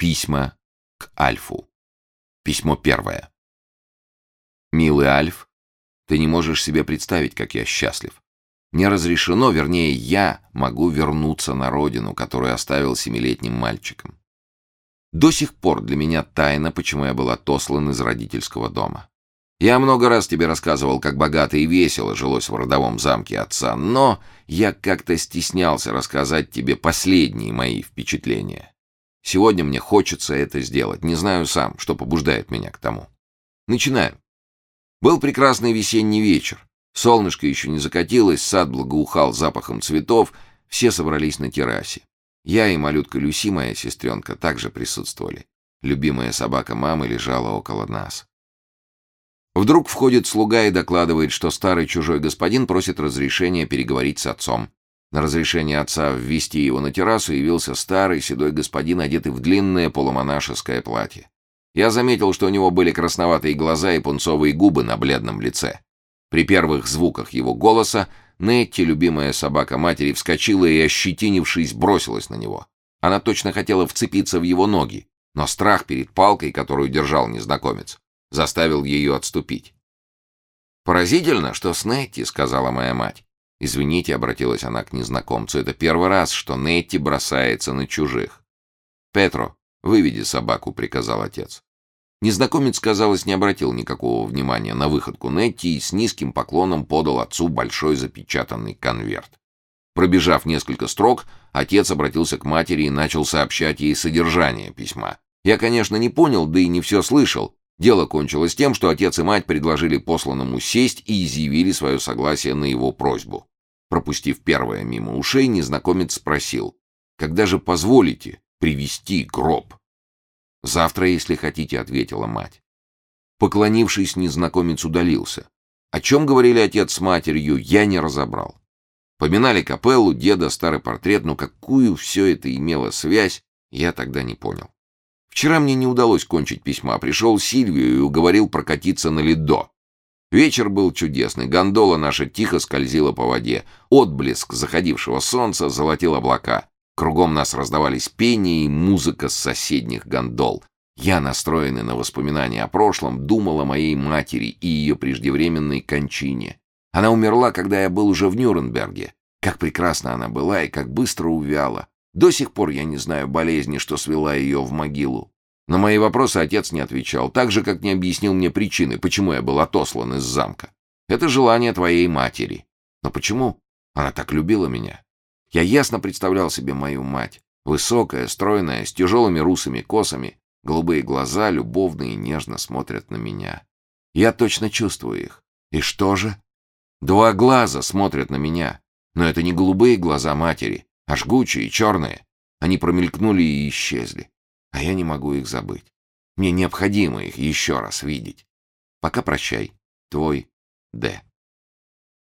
Письма к Альфу. Письмо первое. «Милый Альф, ты не можешь себе представить, как я счастлив. Мне разрешено, вернее, я могу вернуться на родину, которую оставил семилетним мальчиком. До сих пор для меня тайна, почему я был отослан из родительского дома. Я много раз тебе рассказывал, как богато и весело жилось в родовом замке отца, но я как-то стеснялся рассказать тебе последние мои впечатления. Сегодня мне хочется это сделать. Не знаю сам, что побуждает меня к тому. Начинаю. Был прекрасный весенний вечер. Солнышко еще не закатилось, сад благоухал запахом цветов, все собрались на террасе. Я и малютка Люси, моя сестренка, также присутствовали. Любимая собака мамы лежала около нас. Вдруг входит слуга и докладывает, что старый чужой господин просит разрешения переговорить с отцом. На разрешение отца ввести его на террасу явился старый седой господин, одетый в длинное полумонашеское платье. Я заметил, что у него были красноватые глаза и пунцовые губы на бледном лице. При первых звуках его голоса Нетти, любимая собака матери, вскочила и, ощетинившись, бросилась на него. Она точно хотела вцепиться в его ноги, но страх перед палкой, которую держал незнакомец, заставил ее отступить. «Поразительно, что с Нетти», — сказала моя мать. «Извините», — обратилась она к незнакомцу, — «это первый раз, что Нетти бросается на чужих». «Петро, выведи собаку», — приказал отец. Незнакомец, казалось, не обратил никакого внимания на выходку Нетти и с низким поклоном подал отцу большой запечатанный конверт. Пробежав несколько строк, отец обратился к матери и начал сообщать ей содержание письма. Я, конечно, не понял, да и не все слышал. Дело кончилось тем, что отец и мать предложили посланному сесть и изъявили свое согласие на его просьбу. Пропустив первое мимо ушей, незнакомец спросил, «Когда же позволите привести гроб?» «Завтра, если хотите», — ответила мать. Поклонившись, незнакомец удалился. О чем говорили отец с матерью, я не разобрал. Поминали капеллу, деда, старый портрет, но какую все это имело связь, я тогда не понял. Вчера мне не удалось кончить письма, пришел Сильвию и уговорил прокатиться на ледо. Вечер был чудесный, гондола наша тихо скользила по воде. Отблеск заходившего солнца золотил облака. Кругом нас раздавались пение и музыка с соседних гондол. Я, настроенный на воспоминания о прошлом, думал о моей матери и ее преждевременной кончине. Она умерла, когда я был уже в Нюрнберге. Как прекрасна она была и как быстро увяла. До сих пор я не знаю болезни, что свела ее в могилу. На мои вопросы отец не отвечал, так же, как не объяснил мне причины, почему я был отослан из замка. Это желание твоей матери. Но почему? Она так любила меня. Я ясно представлял себе мою мать. Высокая, стройная, с тяжелыми русыми косами, голубые глаза любовно и нежно смотрят на меня. Я точно чувствую их. И что же? Два глаза смотрят на меня. Но это не голубые глаза матери, а жгучие, черные. Они промелькнули и исчезли а я не могу их забыть. Мне необходимо их еще раз видеть. Пока прощай. Твой Д.